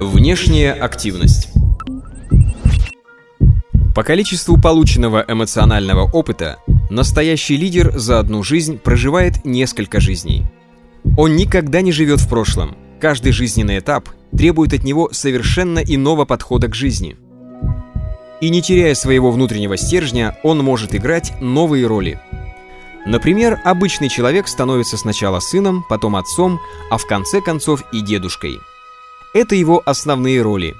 Внешняя активность По количеству полученного эмоционального опыта настоящий лидер за одну жизнь проживает несколько жизней. Он никогда не живет в прошлом. Каждый жизненный этап требует от него совершенно иного подхода к жизни. И не теряя своего внутреннего стержня, он может играть новые роли. Например, обычный человек становится сначала сыном, потом отцом, а в конце концов и дедушкой. Это его основные роли.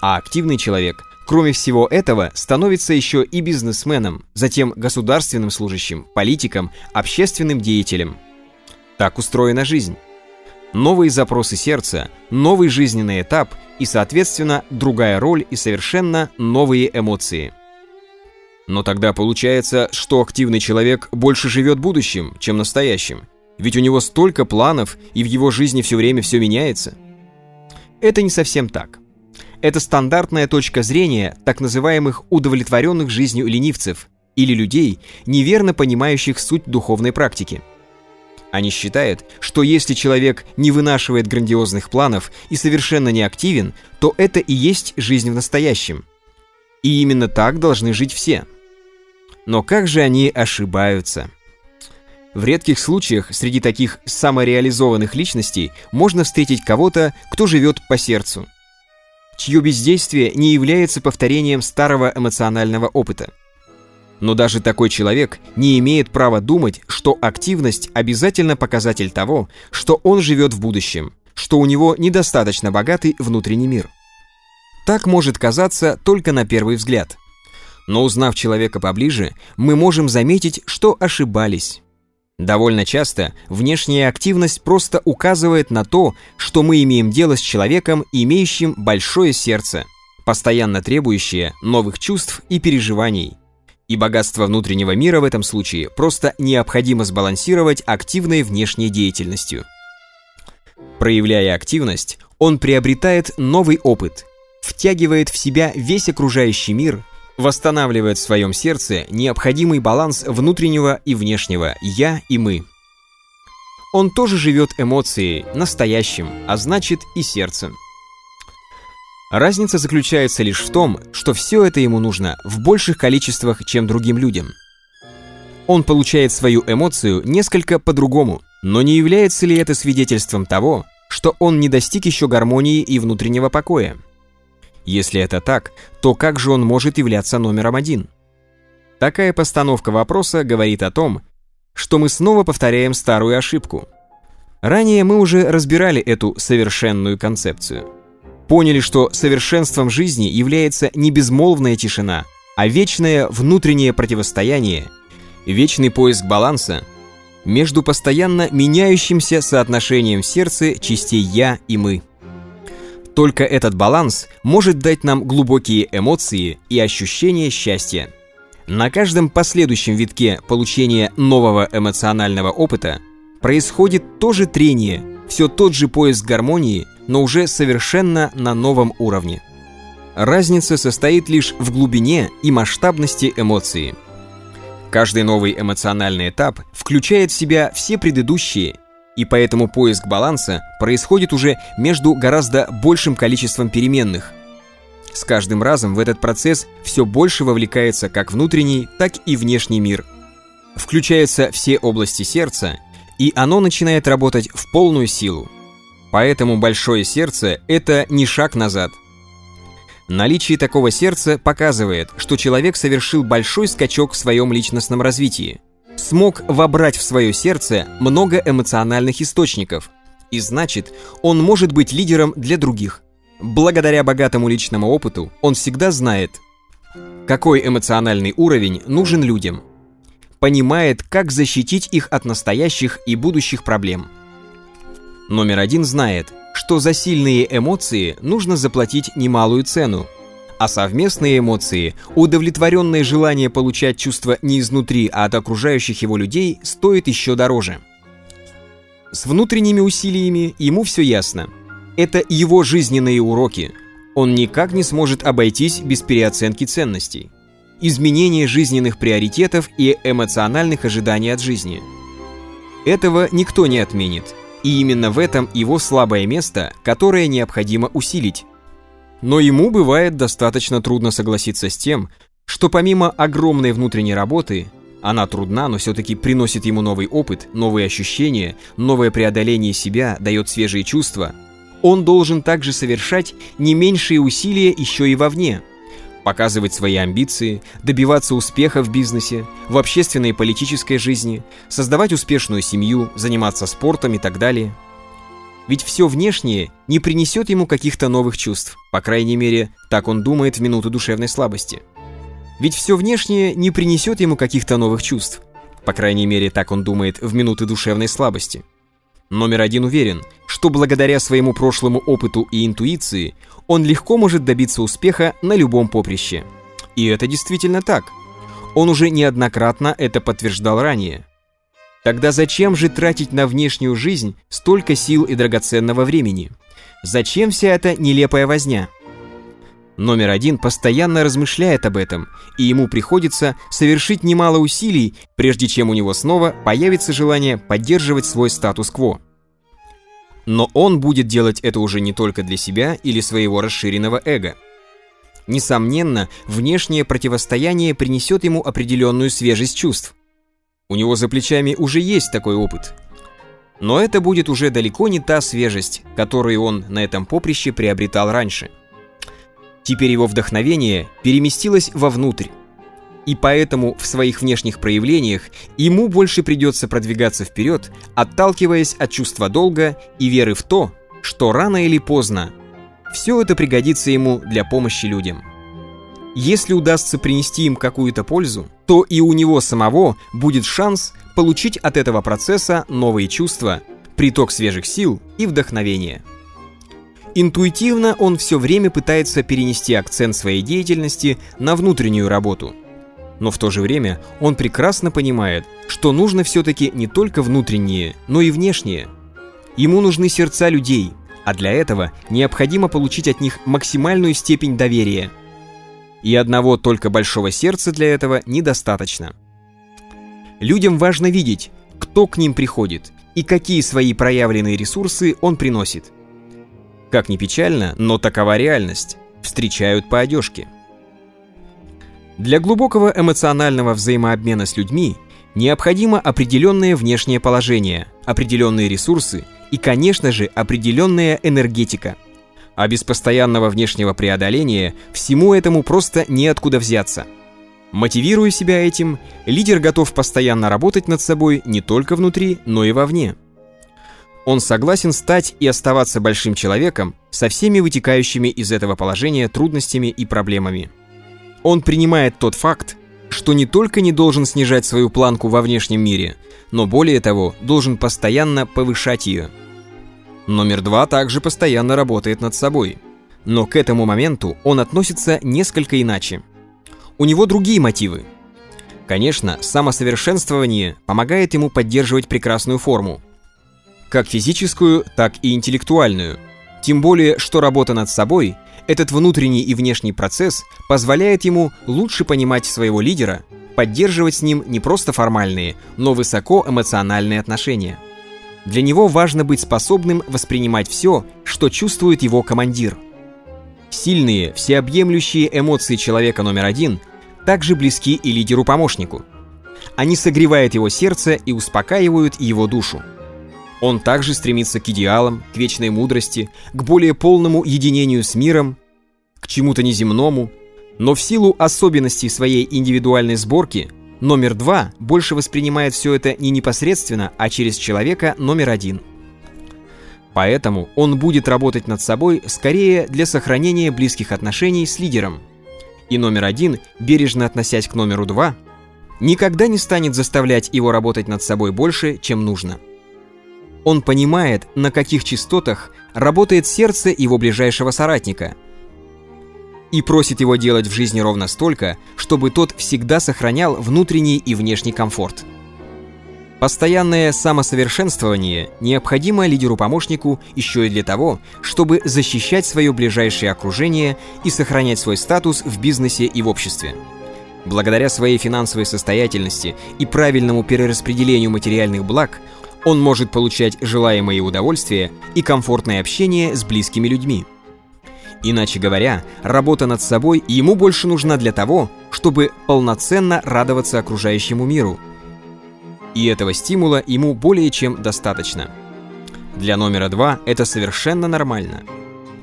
А активный человек, кроме всего этого, становится еще и бизнесменом, затем государственным служащим, политиком, общественным деятелем. Так устроена жизнь. Новые запросы сердца, новый жизненный этап и, соответственно, другая роль и совершенно новые эмоции – но тогда получается, что активный человек больше живет будущим, чем настоящим. Ведь у него столько планов, и в его жизни все время все меняется. Это не совсем так. Это стандартная точка зрения так называемых удовлетворенных жизнью ленивцев или людей, неверно понимающих суть духовной практики. Они считают, что если человек не вынашивает грандиозных планов и совершенно не активен, то это и есть жизнь в настоящем. И именно так должны жить все – но как же они ошибаются? В редких случаях среди таких самореализованных личностей можно встретить кого-то, кто живет по сердцу, чье бездействие не является повторением старого эмоционального опыта. Но даже такой человек не имеет права думать, что активность обязательно показатель того, что он живет в будущем, что у него недостаточно богатый внутренний мир. Так может казаться только на первый взгляд – но узнав человека поближе, мы можем заметить, что ошибались. Довольно часто внешняя активность просто указывает на то, что мы имеем дело с человеком, имеющим большое сердце, постоянно требующее новых чувств и переживаний. И богатство внутреннего мира в этом случае просто необходимо сбалансировать активной внешней деятельностью. Проявляя активность, он приобретает новый опыт, втягивает в себя весь окружающий мир восстанавливает в своем сердце необходимый баланс внутреннего и внешнего «я» и «мы». Он тоже живет эмоцией, настоящим, а значит и сердцем. Разница заключается лишь в том, что все это ему нужно в больших количествах, чем другим людям. Он получает свою эмоцию несколько по-другому, но не является ли это свидетельством того, что он не достиг еще гармонии и внутреннего покоя? Если это так, то как же он может являться номером один? Такая постановка вопроса говорит о том, что мы снова повторяем старую ошибку. Ранее мы уже разбирали эту совершенную концепцию. Поняли, что совершенством жизни является не безмолвная тишина, а вечное внутреннее противостояние, вечный поиск баланса между постоянно меняющимся соотношением в сердце частей «я» и «мы». Только этот баланс может дать нам глубокие эмоции и ощущение счастья. На каждом последующем витке получения нового эмоционального опыта происходит то же трение, все тот же поиск гармонии, но уже совершенно на новом уровне. Разница состоит лишь в глубине и масштабности эмоции. Каждый новый эмоциональный этап включает в себя все предыдущие и поэтому поиск баланса происходит уже между гораздо большим количеством переменных. С каждым разом в этот процесс все больше вовлекается как внутренний, так и внешний мир. Включаются все области сердца, и оно начинает работать в полную силу. Поэтому большое сердце – это не шаг назад. Наличие такого сердца показывает, что человек совершил большой скачок в своем личностном развитии – смог вобрать в свое сердце много эмоциональных источников, и значит, он может быть лидером для других. Благодаря богатому личному опыту он всегда знает, какой эмоциональный уровень нужен людям, понимает, как защитить их от настоящих и будущих проблем. Номер один знает, что за сильные эмоции нужно заплатить немалую цену, а совместные эмоции, удовлетворенное желание получать чувства не изнутри, а от окружающих его людей, стоит еще дороже. С внутренними усилиями ему все ясно. Это его жизненные уроки. Он никак не сможет обойтись без переоценки ценностей, изменения жизненных приоритетов и эмоциональных ожиданий от жизни. Этого никто не отменит, и именно в этом его слабое место, которое необходимо усилить – Но ему бывает достаточно трудно согласиться с тем, что помимо огромной внутренней работы, она трудна, но все-таки приносит ему новый опыт, новые ощущения, новое преодоление себя, дает свежие чувства, он должен также совершать не меньшие усилия еще и вовне – показывать свои амбиции, добиваться успеха в бизнесе, в общественной и политической жизни, создавать успешную семью, заниматься спортом и так далее. Ведь все внешнее не принесет ему каких-то новых чувств, по крайней мере, так он думает в минуту душевной слабости. Ведь все внешнее не принесет ему каких-то новых чувств, по крайней мере, так он думает в минуты душевной слабости. Номер один уверен, что благодаря своему прошлому опыту и интуиции он легко может добиться успеха на любом поприще. И это действительно так. Он уже неоднократно это подтверждал ранее. Тогда зачем же тратить на внешнюю жизнь столько сил и драгоценного времени? Зачем вся эта нелепая возня? Номер один постоянно размышляет об этом, и ему приходится совершить немало усилий, прежде чем у него снова появится желание поддерживать свой статус-кво. Но он будет делать это уже не только для себя или своего расширенного эго. Несомненно, внешнее противостояние принесет ему определенную свежесть чувств. У него за плечами уже есть такой опыт. Но это будет уже далеко не та свежесть, которую он на этом поприще приобретал раньше. Теперь его вдохновение переместилось вовнутрь, и поэтому в своих внешних проявлениях ему больше придется продвигаться вперед, отталкиваясь от чувства долга и веры в то, что рано или поздно все это пригодится ему для помощи людям. Если удастся принести им какую-то пользу, то и у него самого будет шанс получить от этого процесса новые чувства, приток свежих сил и вдохновения. Интуитивно он все время пытается перенести акцент своей деятельности на внутреннюю работу – но в то же время он прекрасно понимает, что нужно все-таки не только внутреннее, но и внешнее. Ему нужны сердца людей, а для этого необходимо получить от них максимальную степень доверия. И одного только большого сердца для этого недостаточно. Людям важно видеть, кто к ним приходит и какие свои проявленные ресурсы он приносит. Как ни печально, но такова реальность. Встречают по одежке. Для глубокого эмоционального взаимообмена с людьми необходимо определенное внешнее положение, определенные ресурсы и, конечно же, определенная энергетика. А без постоянного внешнего преодоления всему этому просто неоткуда взяться. Мотивируя себя этим, лидер готов постоянно работать над собой не только внутри, но и вовне. Он согласен стать и оставаться большим человеком со всеми вытекающими из этого положения трудностями и проблемами. Он принимает тот факт, что не только не должен снижать свою планку во внешнем мире, но более того, должен постоянно повышать ее. Номер два также постоянно работает над собой. Но к этому моменту он относится несколько иначе. У него другие мотивы. Конечно, самосовершенствование помогает ему поддерживать прекрасную форму. Как физическую, так и интеллектуальную. Тем более, что работа над собой этот внутренний и внешний процесс позволяет ему лучше понимать своего лидера, поддерживать с ним не просто формальные, но высокоэмоциональные отношения. Для него важно быть способным воспринимать все, что чувствует его командир. Сильные, всеобъемлющие эмоции человека номер один также близки и лидеру-помощнику. Они согревают его сердце и успокаивают его душу. Он также стремится к идеалам, к вечной мудрости, к более полному единению с миром, к чему-то неземному, но в силу особенностей своей индивидуальной сборки номер два больше воспринимает все это не непосредственно, а через человека номер один. Поэтому он будет работать над собой скорее для сохранения близких отношений с лидером. И номер один, бережно относясь к номеру два, никогда не станет заставлять его работать над собой больше, чем нужно. Он понимает, на каких частотах работает сердце его ближайшего соратника. И просит его делать в жизни ровно столько, чтобы тот всегда сохранял внутренний и внешний комфорт. Постоянное самосовершенствование необходимо лидеру-помощнику еще и для того, чтобы защищать свое ближайшее окружение и сохранять свой статус в бизнесе и в обществе. Благодаря своей финансовой состоятельности и правильному перераспределению материальных благ он может получать желаемые удовольствия и комфортное общение с близкими людьми. Иначе говоря, работа над собой ему больше нужна для того, чтобы полноценно радоваться окружающему миру. И этого стимула ему более чем достаточно. Для номера два это совершенно нормально.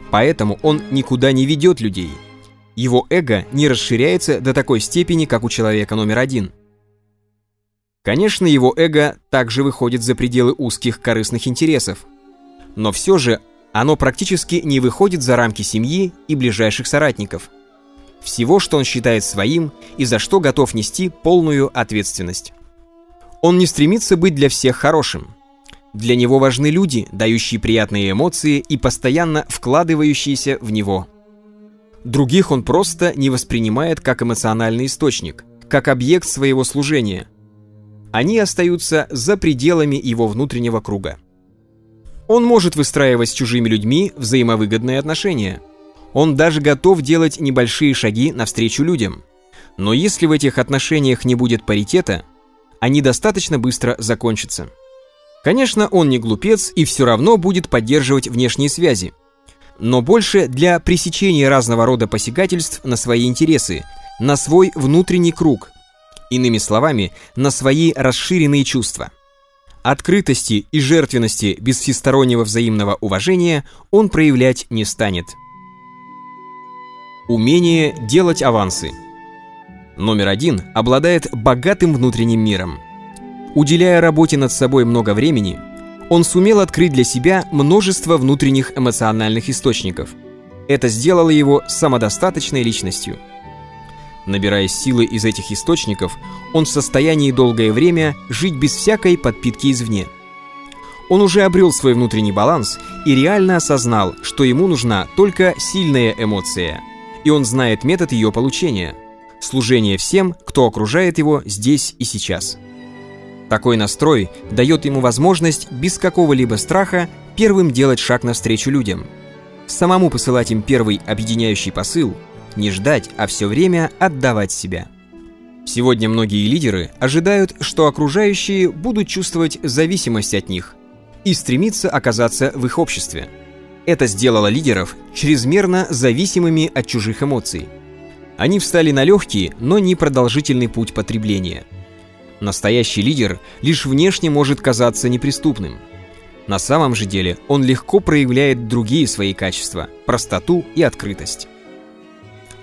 Поэтому он никуда не ведет людей. Его эго не расширяется до такой степени, как у человека номер один. Конечно, его эго также выходит за пределы узких корыстных интересов. Но все же оно практически не выходит за рамки семьи и ближайших соратников. Всего, что он считает своим и за что готов нести полную ответственность. Он не стремится быть для всех хорошим. Для него важны люди, дающие приятные эмоции и постоянно вкладывающиеся в него. Других он просто не воспринимает как эмоциональный источник, как объект своего служения. Они остаются за пределами его внутреннего круга. Он может выстраивать с чужими людьми взаимовыгодные отношения. Он даже готов делать небольшие шаги навстречу людям. Но если в этих отношениях не будет паритета, они достаточно быстро закончатся. Конечно, он не глупец и все равно будет поддерживать внешние связи. Но больше для пресечения разного рода посягательств на свои интересы, на свой внутренний круг. Иными словами, на свои расширенные чувства. Открытости и жертвенности без всестороннего взаимного уважения он проявлять не станет. Умение делать авансы. Номер один обладает богатым внутренним миром. Уделяя работе над собой много времени, он сумел открыть для себя множество внутренних эмоциональных источников. Это сделало его самодостаточной личностью – Набирая силы из этих источников, он в состоянии долгое время жить без всякой подпитки извне. Он уже обрел свой внутренний баланс и реально осознал, что ему нужна только сильная эмоция. И он знает метод ее получения – служение всем, кто окружает его здесь и сейчас. Такой настрой дает ему возможность без какого-либо страха первым делать шаг навстречу людям. Самому посылать им первый объединяющий посыл – не ждать, а все время отдавать себя. Сегодня многие лидеры ожидают, что окружающие будут чувствовать зависимость от них и стремиться оказаться в их обществе. Это сделало лидеров чрезмерно зависимыми от чужих эмоций. Они встали на легкий, но не продолжительный путь потребления. Настоящий лидер лишь внешне может казаться неприступным. На самом же деле он легко проявляет другие свои качества – простоту и открытость.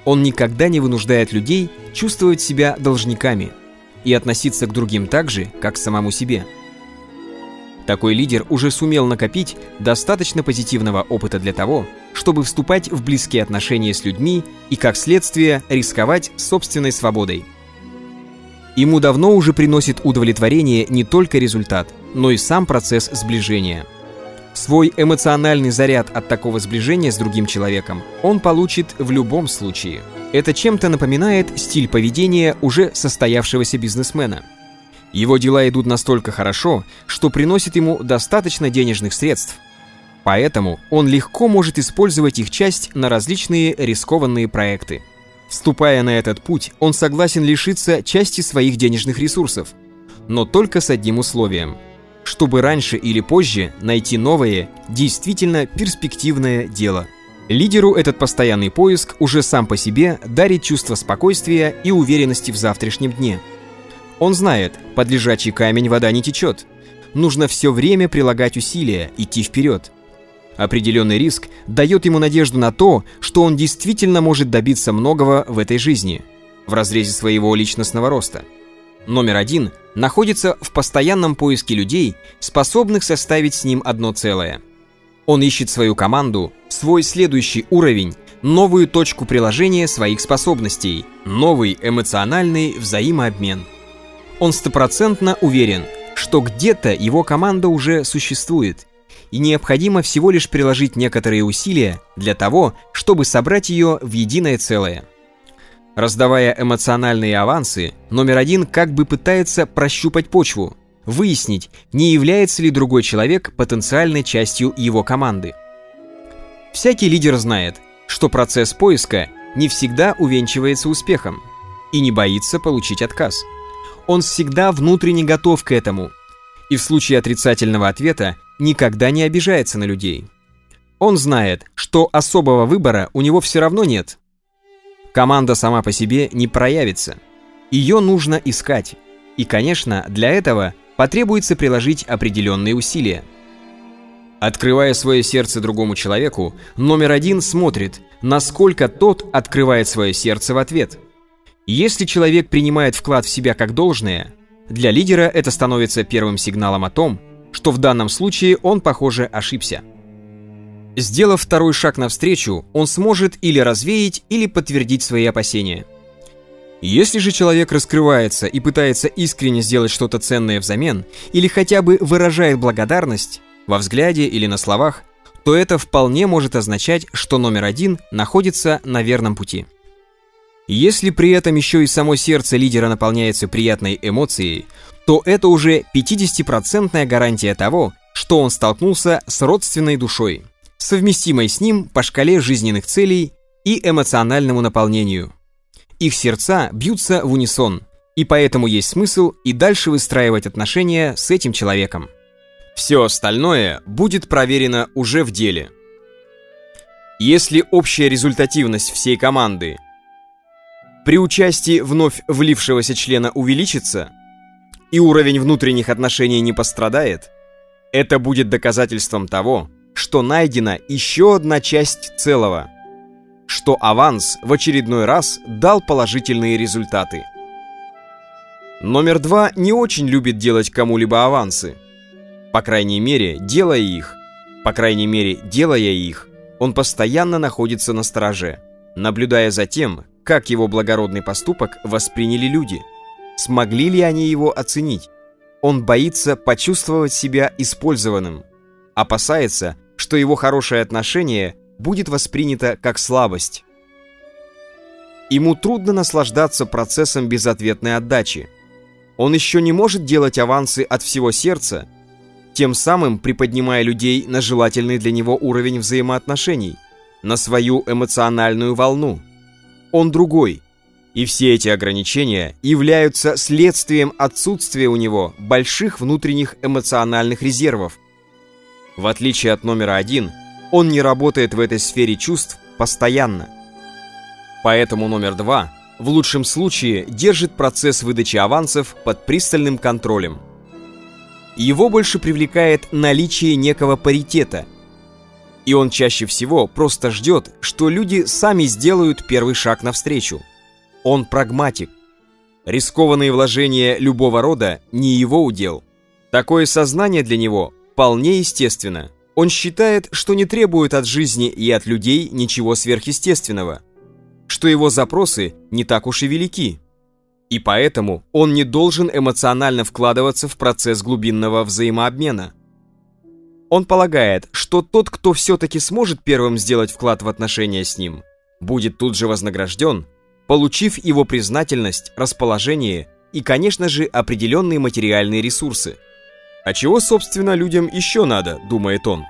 Он никогда не вынуждает людей чувствовать себя должниками и относиться к другим так же, как к самому себе. Такой лидер уже сумел накопить достаточно позитивного опыта для того, чтобы вступать в близкие отношения с людьми и, как следствие, рисковать собственной свободой. Ему давно уже приносит удовлетворение не только результат, но и сам процесс сближения – Свой эмоциональный заряд от такого сближения с другим человеком он получит в любом случае. Это чем-то напоминает стиль поведения уже состоявшегося бизнесмена. Его дела идут настолько хорошо, что приносит ему достаточно денежных средств. Поэтому он легко может использовать их часть на различные рискованные проекты. Вступая на этот путь, он согласен лишиться части своих денежных ресурсов, но только с одним условием – чтобы раньше или позже найти новое, действительно перспективное дело. Лидеру этот постоянный поиск уже сам по себе дарит чувство спокойствия и уверенности в завтрашнем дне. Он знает, под лежачий камень вода не течет. Нужно все время прилагать усилия, идти вперед. Определенный риск дает ему надежду на то, что он действительно может добиться многого в этой жизни, в разрезе своего личностного роста – номер один находится в постоянном поиске людей, способных составить с ним одно целое. Он ищет свою команду, свой следующий уровень, новую точку приложения своих способностей, новый эмоциональный взаимообмен. Он стопроцентно уверен, что где-то его команда уже существует, и необходимо всего лишь приложить некоторые усилия для того, чтобы собрать ее в единое целое. Раздавая эмоциональные авансы, номер один как бы пытается прощупать почву, выяснить, не является ли другой человек потенциальной частью его команды. Всякий лидер знает, что процесс поиска не всегда увенчивается успехом и не боится получить отказ. Он всегда внутренне готов к этому и в случае отрицательного ответа никогда не обижается на людей. Он знает, что особого выбора у него все равно нет. Команда сама по себе не проявится. Ее нужно искать. И, конечно, для этого потребуется приложить определенные усилия. Открывая свое сердце другому человеку, номер один смотрит, насколько тот открывает свое сердце в ответ. Если человек принимает вклад в себя как должное, для лидера это становится первым сигналом о том, что в данном случае он, похоже, ошибся. Сделав второй шаг навстречу, он сможет или развеять, или подтвердить свои опасения. Если же человек раскрывается и пытается искренне сделать что-то ценное взамен, или хотя бы выражает благодарность, во взгляде или на словах, то это вполне может означать, что номер один находится на верном пути. Если при этом еще и само сердце лидера наполняется приятной эмоцией, то это уже 50% гарантия того, что он столкнулся с родственной душой, совместимой с ним по шкале жизненных целей и эмоциональному наполнению. Их сердца бьются в унисон, и поэтому есть смысл и дальше выстраивать отношения с этим человеком. Все остальное будет проверено уже в деле. Если общая результативность всей команды при участии вновь влившегося члена увеличится, и уровень внутренних отношений не пострадает, это будет доказательством того, что найдена еще одна часть целого, что аванс в очередной раз дал положительные результаты. Номер два не очень любит делать кому-либо авансы – по крайней мере, делая их, по крайней мере, делая их, он постоянно находится на страже, наблюдая за тем, как его благородный поступок восприняли люди. Смогли ли они его оценить? Он боится почувствовать себя использованным, опасается, что его хорошее отношение будет воспринято как слабость. Ему трудно наслаждаться процессом безответной отдачи. Он еще не может делать авансы от всего сердца, тем самым приподнимая людей на желательный для него уровень взаимоотношений, на свою эмоциональную волну. Он другой, и все эти ограничения являются следствием отсутствия у него больших внутренних эмоциональных резервов. В отличие от номера один, он не работает в этой сфере чувств постоянно. Поэтому номер два в лучшем случае держит процесс выдачи авансов под пристальным контролем – его больше привлекает наличие некого паритета. И он чаще всего просто ждет, что люди сами сделают первый шаг навстречу. Он прагматик. Рискованные вложения любого рода не его удел. Такое сознание для него вполне естественно. Он считает, что не требует от жизни и от людей ничего сверхъестественного, что его запросы не так уж и велики. И поэтому он не должен эмоционально вкладываться в процесс глубинного взаимообмена. Он полагает, что тот, кто все-таки сможет первым сделать вклад в отношения с ним, будет тут же вознагражден, получив его признательность, расположение и, конечно же, определенные материальные ресурсы. А чего, собственно, людям еще надо, думает он.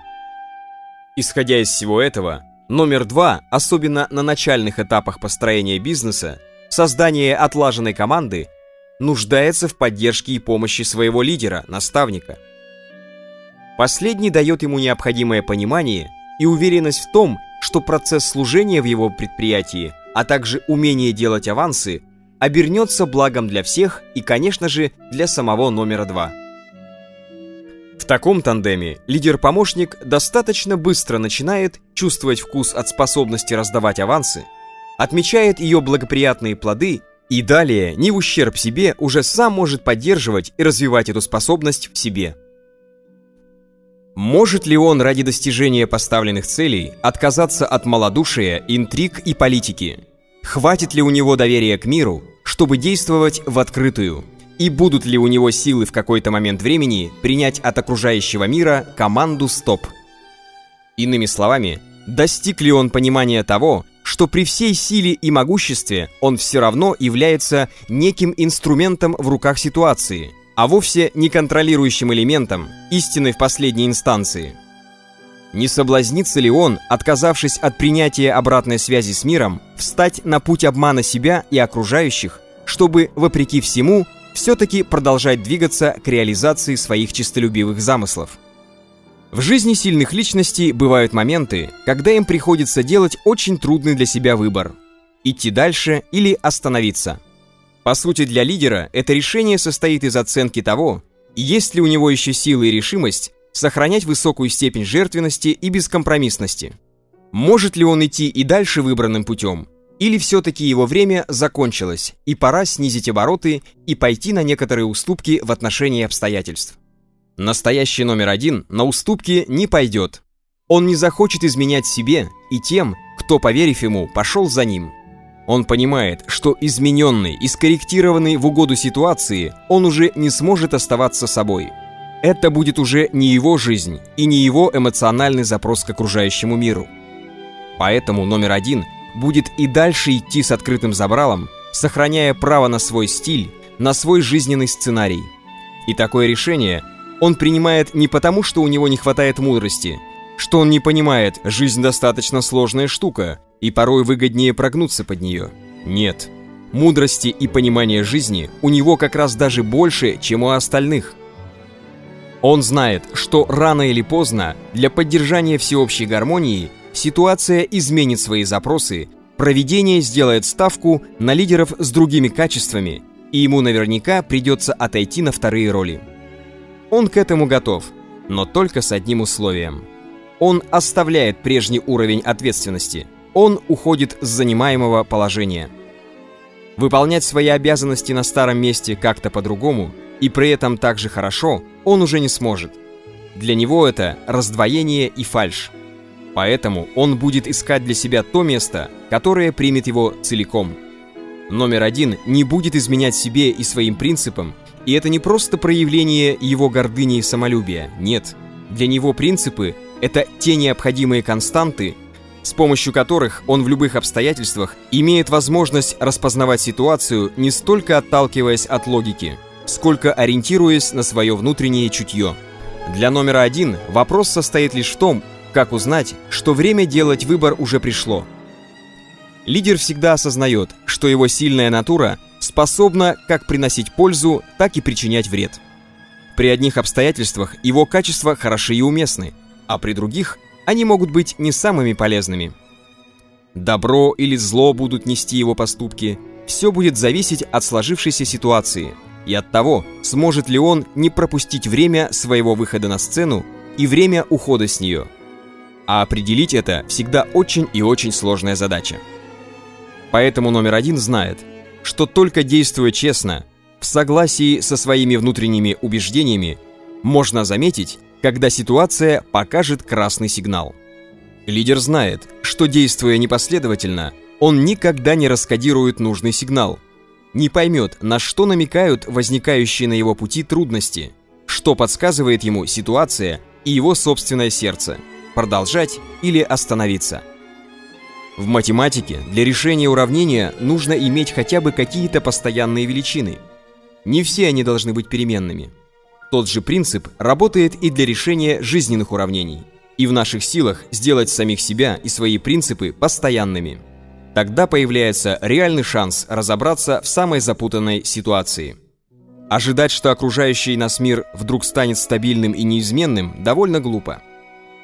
Исходя из всего этого, номер два, особенно на начальных этапах построения бизнеса, Создание отлаженной команды нуждается в поддержке и помощи своего лидера, наставника. Последний дает ему необходимое понимание и уверенность в том, что процесс служения в его предприятии, а также умение делать авансы, обернется благом для всех и, конечно же, для самого номера два. Таком тандеме лидер-помощник достаточно быстро начинает чувствовать вкус от способности раздавать авансы, отмечает ее благоприятные плоды и далее, не в ущерб себе, уже сам может поддерживать и развивать эту способность в себе. Может ли он ради достижения поставленных целей отказаться от малодушия, интриг и политики? Хватит ли у него доверия к миру, чтобы действовать в открытую? И будут ли у него силы в какой-то момент времени принять от окружающего мира команду «Стоп»? Иными словами, достиг ли он понимания того, что при всей силе и могуществе он все равно является неким инструментом в руках ситуации, а вовсе не контролирующим элементом, истины в последней инстанции. Не соблазнится ли он, отказавшись от принятия обратной связи с миром, встать на путь обмана себя и окружающих, чтобы, вопреки всему, все-таки продолжать двигаться к реализации своих честолюбивых замыслов? В жизни сильных личностей бывают моменты, когда им приходится делать очень трудный для себя выбор – идти дальше или остановиться. По сути, для лидера это решение состоит из оценки того, есть ли у него еще силы и решимость сохранять высокую степень жертвенности и бескомпромиссности. Может ли он идти и дальше выбранным путем, или все-таки его время закончилось, и пора снизить обороты и пойти на некоторые уступки в отношении обстоятельств. Настоящий номер один на уступки не пойдет. Он не захочет изменять себе и тем, кто, поверив ему, пошел за ним. Он понимает, что измененный и скорректированный в угоду ситуации, он уже не сможет оставаться собой. Это будет уже не его жизнь и не его эмоциональный запрос к окружающему миру. Поэтому номер один будет и дальше идти с открытым забралом, сохраняя право на свой стиль, на свой жизненный сценарий. И такое решение – он принимает не потому, что у него не хватает мудрости, что он не понимает, жизнь достаточно сложная штука, и порой выгоднее прогнуться под нее. Нет. Мудрости и понимания жизни у него как раз даже больше, чем у остальных. Он знает, что рано или поздно для поддержания всеобщей гармонии ситуация изменит свои запросы, проведение сделает ставку на лидеров с другими качествами, и ему наверняка придется отойти на вторые роли. Он к этому готов, но только с одним условием. Он оставляет прежний уровень ответственности. Он уходит с занимаемого положения. Выполнять свои обязанности на старом месте как-то по-другому и при этом так же хорошо он уже не сможет. Для него это раздвоение и фальшь. Поэтому он будет искать для себя то место, которое примет его целиком. Номер один не будет изменять себе и своим принципам и это не просто проявление его гордыни и самолюбия, нет. Для него принципы — это те необходимые константы, с помощью которых он в любых обстоятельствах имеет возможность распознавать ситуацию не столько отталкиваясь от логики, сколько ориентируясь на свое внутреннее чутье. Для номера один вопрос состоит лишь в том, как узнать, что время делать выбор уже пришло. Лидер всегда осознает, что его сильная натура способна как приносить пользу, так и причинять вред. При одних обстоятельствах его качества хороши и уместны, а при других они могут быть не самыми полезными. Добро или зло будут нести его поступки, все будет зависеть от сложившейся ситуации и от того, сможет ли он не пропустить время своего выхода на сцену и время ухода с нее. А определить это всегда очень и очень сложная задача. Поэтому номер один знает – что только действуя честно, в согласии со своими внутренними убеждениями, можно заметить, когда ситуация покажет красный сигнал. Лидер знает, что действуя непоследовательно, он никогда не раскодирует нужный сигнал, не поймет, на что намекают возникающие на его пути трудности, что подсказывает ему ситуация и его собственное сердце, продолжать или остановиться. В математике для решения уравнения нужно иметь хотя бы какие-то постоянные величины. Не все они должны быть переменными. Тот же принцип работает и для решения жизненных уравнений. И в наших силах сделать самих себя и свои принципы постоянными. Тогда появляется реальный шанс разобраться в самой запутанной ситуации. Ожидать, что окружающий нас мир вдруг станет стабильным и неизменным, довольно глупо.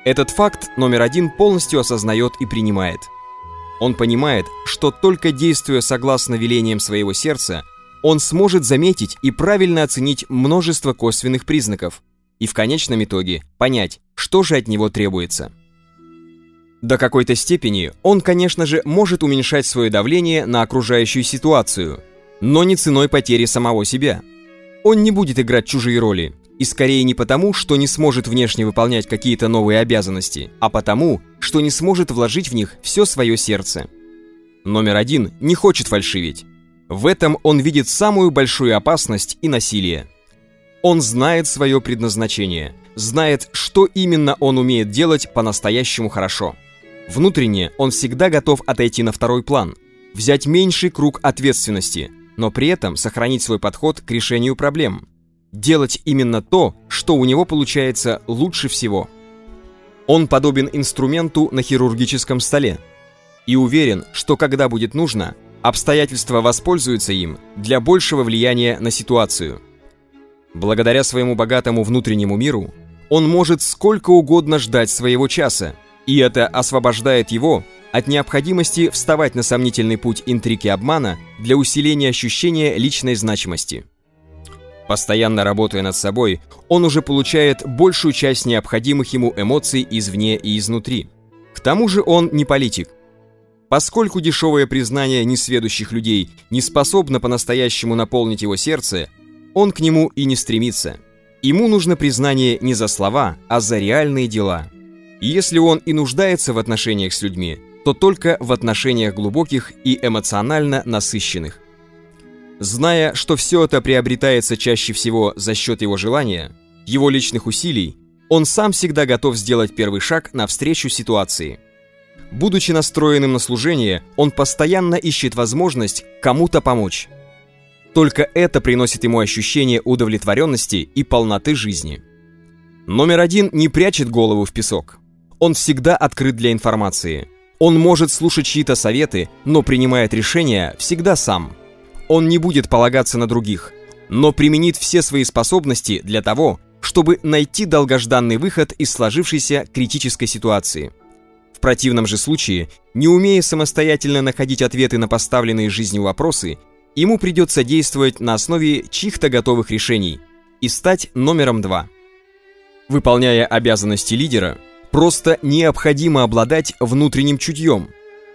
Этот факт номер один полностью осознает и принимает – он понимает, что только действуя согласно велениям своего сердца, он сможет заметить и правильно оценить множество косвенных признаков и в конечном итоге понять, что же от него требуется. До какой-то степени он, конечно же, может уменьшать свое давление на окружающую ситуацию, но не ценой потери самого себя. Он не будет играть чужие роли, и скорее не потому, что не сможет внешне выполнять какие-то новые обязанности, а потому, что не сможет вложить в них все свое сердце. Номер один не хочет фальшивить. В этом он видит самую большую опасность и насилие. Он знает свое предназначение, знает, что именно он умеет делать по-настоящему хорошо. Внутренне он всегда готов отойти на второй план, взять меньший круг ответственности, но при этом сохранить свой подход к решению проблем – делать именно то, что у него получается лучше всего. Он подобен инструменту на хирургическом столе и уверен, что когда будет нужно, обстоятельства воспользуются им для большего влияния на ситуацию. Благодаря своему богатому внутреннему миру, он может сколько угодно ждать своего часа, и это освобождает его от необходимости вставать на сомнительный путь интриг и обмана для усиления ощущения личной значимости. Постоянно работая над собой, он уже получает большую часть необходимых ему эмоций извне и изнутри. К тому же он не политик. Поскольку дешевое признание несведущих людей не способно по-настоящему наполнить его сердце, он к нему и не стремится. Ему нужно признание не за слова, а за реальные дела. Если он и нуждается в отношениях с людьми, то только в отношениях глубоких и эмоционально насыщенных. Зная, что все это приобретается чаще всего за счет его желания, его личных усилий, он сам всегда готов сделать первый шаг навстречу ситуации. Будучи настроенным на служение, он постоянно ищет возможность кому-то помочь. Только это приносит ему ощущение удовлетворенности и полноты жизни. Номер один не прячет голову в песок. Он всегда открыт для информации. Он может слушать чьи-то советы, но принимает решения всегда сам. Он не будет полагаться на других, но применит все свои способности для того, чтобы найти долгожданный выход из сложившейся критической ситуации. В противном же случае, не умея самостоятельно находить ответы на поставленные жизнью вопросы, ему придется действовать на основе чьих-то готовых решений и стать номером два. Выполняя обязанности лидера, просто необходимо обладать внутренним чутьем,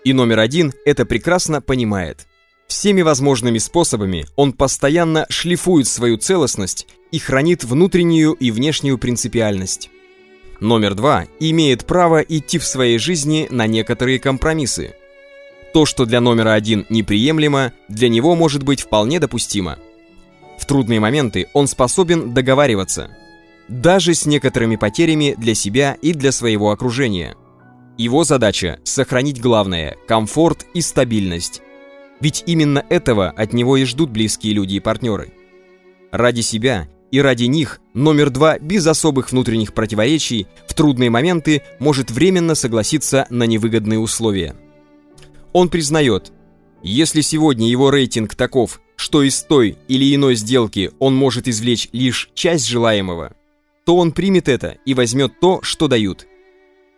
и номер один это прекрасно понимает. Всеми возможными способами он постоянно шлифует свою целостность и хранит внутреннюю и внешнюю принципиальность. Номер два имеет право идти в своей жизни на некоторые компромиссы, то, что для номера один неприемлемо, для него может быть вполне допустимо. В трудные моменты он способен договариваться, даже с некоторыми потерями для себя и для своего окружения. Его задача – сохранить главное – комфорт и стабильность. Ведь именно этого от него и ждут близкие люди и партнеры. Ради себя и ради них номер два без особых внутренних противоречий в трудные моменты может временно согласиться на невыгодные условия. Он признает, если сегодня его рейтинг таков, что из той или иной сделки он может извлечь лишь часть желаемого, то он примет это и возьмет то, что дают.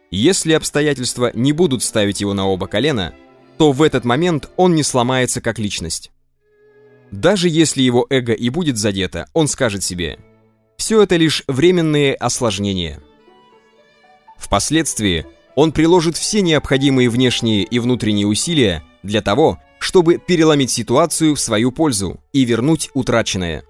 Если обстоятельства не будут ставить его на оба колена, то в этот момент он не сломается как личность. Даже если его эго и будет задето, он скажет себе «все это лишь временные осложнения». Впоследствии он приложит все необходимые внешние и внутренние усилия для того, чтобы переломить ситуацию в свою пользу и вернуть утраченное.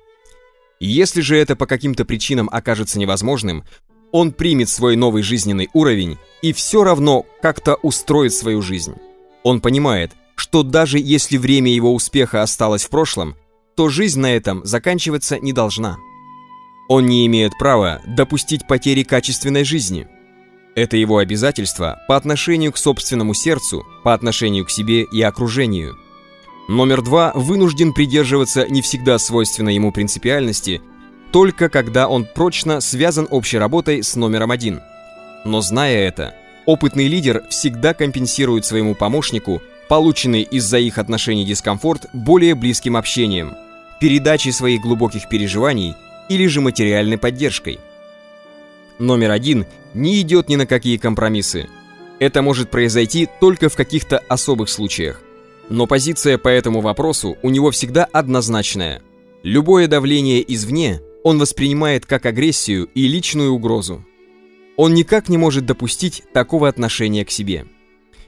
Если же это по каким-то причинам окажется невозможным, он примет свой новый жизненный уровень и все равно как-то устроит свою жизнь. Он понимает, что даже если время его успеха осталось в прошлом, то жизнь на этом заканчиваться не должна. Он не имеет права допустить потери качественной жизни – это его обязательство по отношению к собственному сердцу, по отношению к себе и окружению. Номер два вынужден придерживаться не всегда свойственной ему принципиальности, только когда он прочно связан общей работой с номером один. Но зная это, опытный лидер всегда компенсирует своему помощнику полученный из-за их отношений дискомфорт более близким общением, передачей своих глубоких переживаний или же материальной поддержкой – номер один не идет ни на какие компромиссы. Это может произойти только в каких-то особых случаях. Но позиция по этому вопросу у него всегда однозначная. Любое давление извне он воспринимает как агрессию и личную угрозу. Он никак не может допустить такого отношения к себе.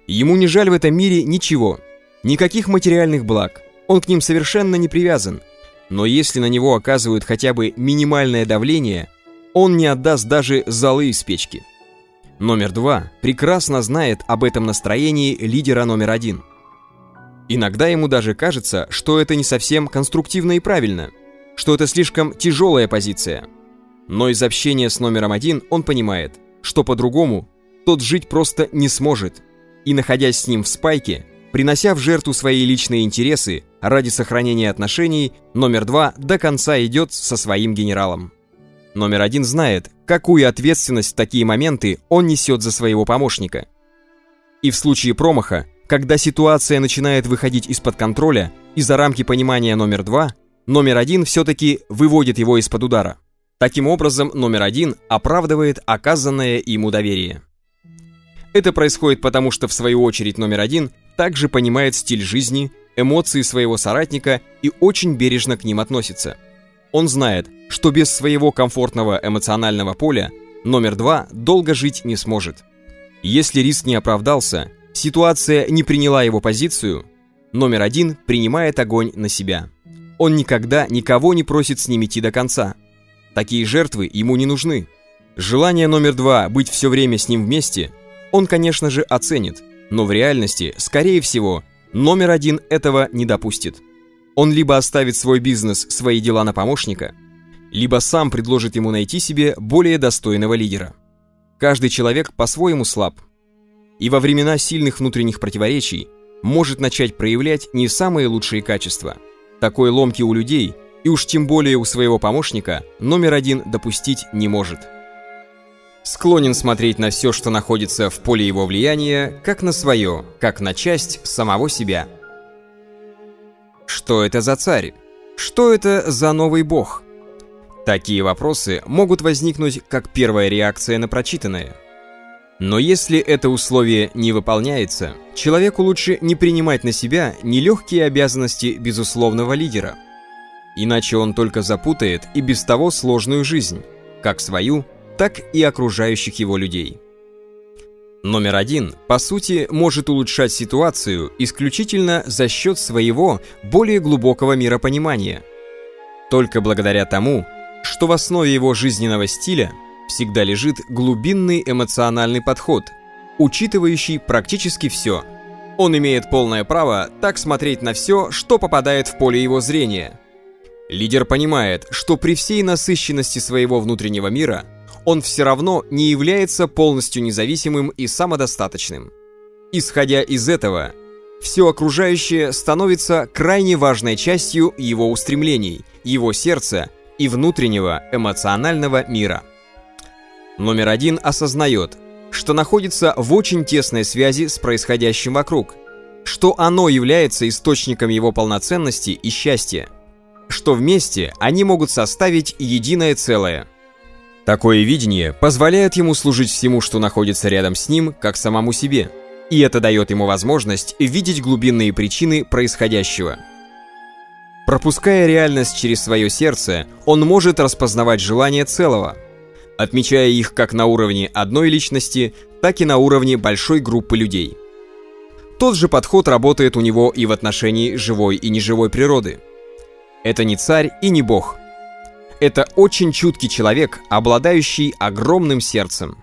Ему не жаль в этом мире ничего, никаких материальных благ, он к ним совершенно не привязан. Но если на него оказывают хотя бы минимальное давление, он не отдаст даже золы из печки. Номер два прекрасно знает об этом настроении лидера номер один. Иногда ему даже кажется, что это не совсем конструктивно и правильно, что это слишком тяжелая позиция. Но из общения с номером один он понимает, что по-другому тот жить просто не сможет, и находясь с ним в спайке, принося в жертву свои личные интересы ради сохранения отношений, номер два до конца идет со своим генералом. Номер один знает, какую ответственность в такие моменты он несет за своего помощника. И в случае промаха, когда ситуация начинает выходить из-под контроля и за рамки понимания номер два, номер один все-таки выводит его из-под удара. Таким образом, номер один оправдывает оказанное ему доверие. Это происходит потому, что в свою очередь номер один также понимает стиль жизни, эмоции своего соратника и очень бережно к ним относится. Он знает, что без своего комфортного эмоционального поля номер два долго жить не сможет. Если риск не оправдался, ситуация не приняла его позицию, номер один принимает огонь на себя. Он никогда никого не просит с ним идти до конца. Такие жертвы ему не нужны. Желание номер два быть все время с ним вместе он, конечно же, оценит, но в реальности, скорее всего, номер один этого не допустит. Он либо оставит свой бизнес, свои дела на помощника, либо сам предложит ему найти себе более достойного лидера. Каждый человек по-своему слаб, и во времена сильных внутренних противоречий может начать проявлять не самые лучшие качества. Такой ломки у людей, и уж тем более у своего помощника, номер один допустить не может склонен смотреть на все, что находится в поле его влияния, как на свое, как на часть самого себя. Что это за царь? Что это за новый бог? Такие вопросы могут возникнуть как первая реакция на прочитанное. Но если это условие не выполняется, человеку лучше не принимать на себя нелегкие обязанности безусловного лидера. Иначе он только запутает и без того сложную жизнь, как свою, так и окружающих его людей. Номер один, по сути, может улучшать ситуацию исключительно за счет своего более глубокого миропонимания. Только благодаря тому, что в основе его жизненного стиля всегда лежит глубинный эмоциональный подход, учитывающий практически все. Он имеет полное право так смотреть на все, что попадает в поле его зрения. Лидер понимает, что при всей насыщенности своего внутреннего мира – он все равно не является полностью независимым и самодостаточным. Исходя из этого, все окружающее становится крайне важной частью его устремлений, его сердца и внутреннего эмоционального мира. Номер один осознает, что находится в очень тесной связи с происходящим вокруг, что оно является источником его полноценности и счастья, что вместе они могут составить единое целое – Такое видение позволяет ему служить всему, что находится рядом с ним, как самому себе. И это дает ему возможность видеть глубинные причины происходящего. Пропуская реальность через свое сердце, он может распознавать желания целого, отмечая их как на уровне одной личности, так и на уровне большой группы людей. Тот же подход работает у него и в отношении живой и неживой природы. Это не царь и не бог – это очень чуткий человек, обладающий огромным сердцем.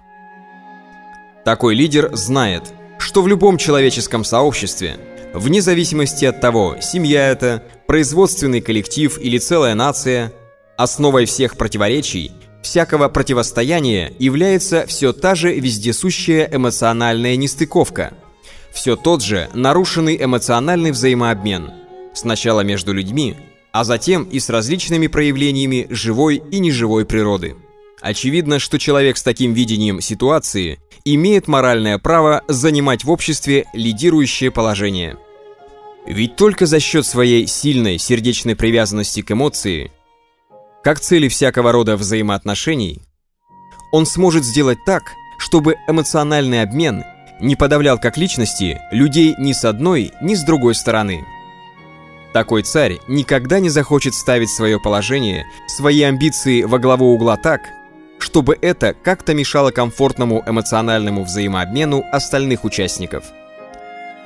Такой лидер знает, что в любом человеческом сообществе, вне зависимости от того, семья это, производственный коллектив или целая нация, основой всех противоречий, всякого противостояния является все та же вездесущая эмоциональная нестыковка, все тот же нарушенный эмоциональный взаимообмен, сначала между людьми, а затем и с различными проявлениями живой и неживой природы. Очевидно, что человек с таким видением ситуации имеет моральное право занимать в обществе лидирующее положение. Ведь только за счет своей сильной сердечной привязанности к эмоции, как цели всякого рода взаимоотношений, он сможет сделать так, чтобы эмоциональный обмен не подавлял как личности людей ни с одной, ни с другой стороны. Такой царь никогда не захочет ставить свое положение, свои амбиции во главу угла так, чтобы это как-то мешало комфортному эмоциональному взаимообмену остальных участников.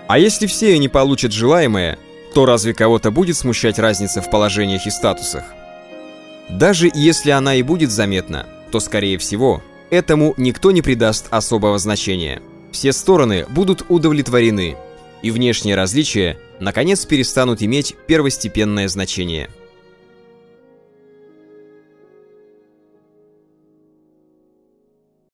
А если все они получат желаемое, то разве кого-то будет смущать разница в положениях и статусах? Даже если она и будет заметна, то, скорее всего, этому никто не придаст особого значения. Все стороны будут удовлетворены, и внешние различия наконец перестанут иметь первостепенное значение –